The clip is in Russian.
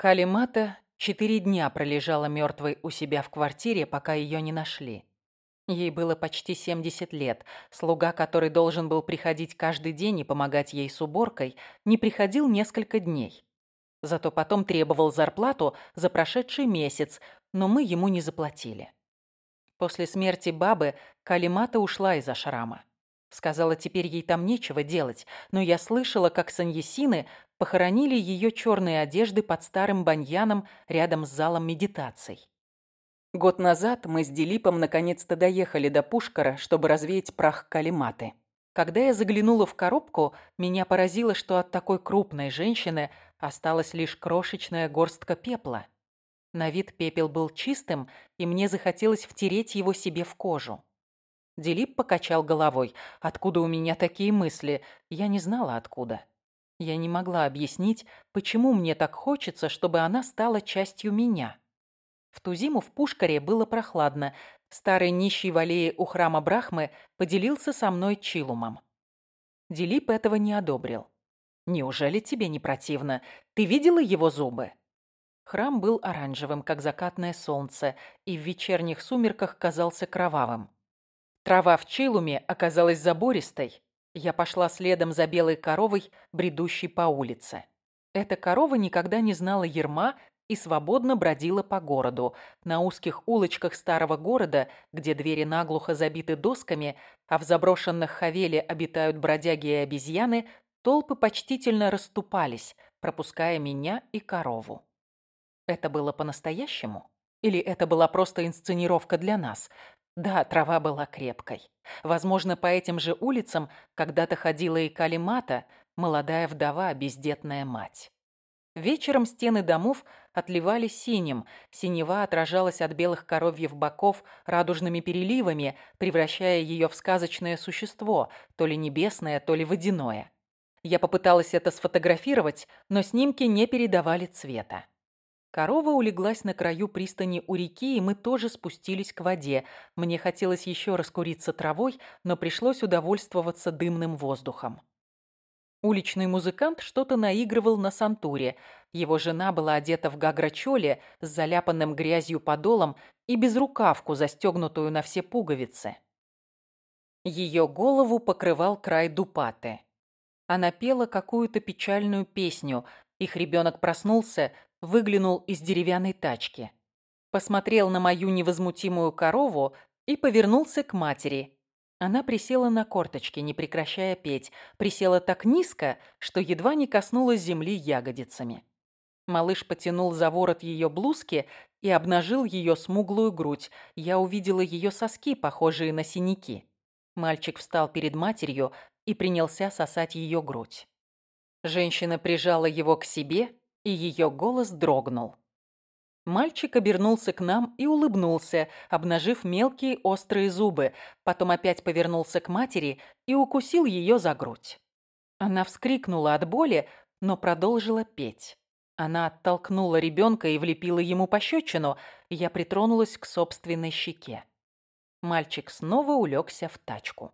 Калимата четыре дня пролежала мертвой у себя в квартире, пока ее не нашли. Ей было почти 70 лет. Слуга, который должен был приходить каждый день и помогать ей с уборкой, не приходил несколько дней. Зато потом требовал зарплату за прошедший месяц, но мы ему не заплатили. После смерти бабы Калимата ушла из ашрама. Сказала, теперь ей там нечего делать, но я слышала, как саньясины похоронили ее черные одежды под старым баньяном рядом с залом медитаций. Год назад мы с Делипом наконец-то доехали до Пушкара, чтобы развеять прах Калиматы. Когда я заглянула в коробку, меня поразило, что от такой крупной женщины осталась лишь крошечная горстка пепла. На вид пепел был чистым, и мне захотелось втереть его себе в кожу. Делип покачал головой. Откуда у меня такие мысли? Я не знала, откуда. Я не могла объяснить, почему мне так хочется, чтобы она стала частью меня. В ту зиму в Пушкаре было прохладно. Старый нищий в аллее у храма Брахмы поделился со мной чилумом. Делип этого не одобрил. «Неужели тебе не противно? Ты видела его зубы?» Храм был оранжевым, как закатное солнце, и в вечерних сумерках казался кровавым. Трава в Чилуме оказалась забористой. Я пошла следом за белой коровой, бредущей по улице. Эта корова никогда не знала ерма и свободно бродила по городу. На узких улочках старого города, где двери наглухо забиты досками, а в заброшенных хавеле обитают бродяги и обезьяны, толпы почтительно расступались, пропуская меня и корову. Это было по-настоящему? Или это была просто инсценировка для нас? Да, трава была крепкой. Возможно, по этим же улицам когда-то ходила и Калимата, молодая вдова, бездетная мать. Вечером стены домов отливали синим, синева отражалась от белых коровьев боков радужными переливами, превращая ее в сказочное существо, то ли небесное, то ли водяное. Я попыталась это сфотографировать, но снимки не передавали цвета. Корова улеглась на краю пристани у реки, и мы тоже спустились к воде. Мне хотелось еще раскуриться травой, но пришлось удовольствоваться дымным воздухом. Уличный музыкант что-то наигрывал на сантуре. Его жена была одета в гаграчоле с заляпанным грязью подолом и безрукавку, застегнутую на все пуговицы. Ее голову покрывал край дупаты. Она пела какую-то печальную песню. Их ребенок проснулся, выглянул из деревянной тачки. Посмотрел на мою невозмутимую корову и повернулся к матери. Она присела на корточки, не прекращая петь. Присела так низко, что едва не коснулась земли ягодицами. Малыш потянул за ворот ее блузки и обнажил ее смуглую грудь. Я увидела ее соски, похожие на синяки. Мальчик встал перед матерью и принялся сосать ее грудь. Женщина прижала его к себе и ее голос дрогнул. Мальчик обернулся к нам и улыбнулся, обнажив мелкие острые зубы, потом опять повернулся к матери и укусил ее за грудь. Она вскрикнула от боли, но продолжила петь. Она оттолкнула ребенка и влепила ему пощечину, я притронулась к собственной щеке. Мальчик снова улегся в тачку.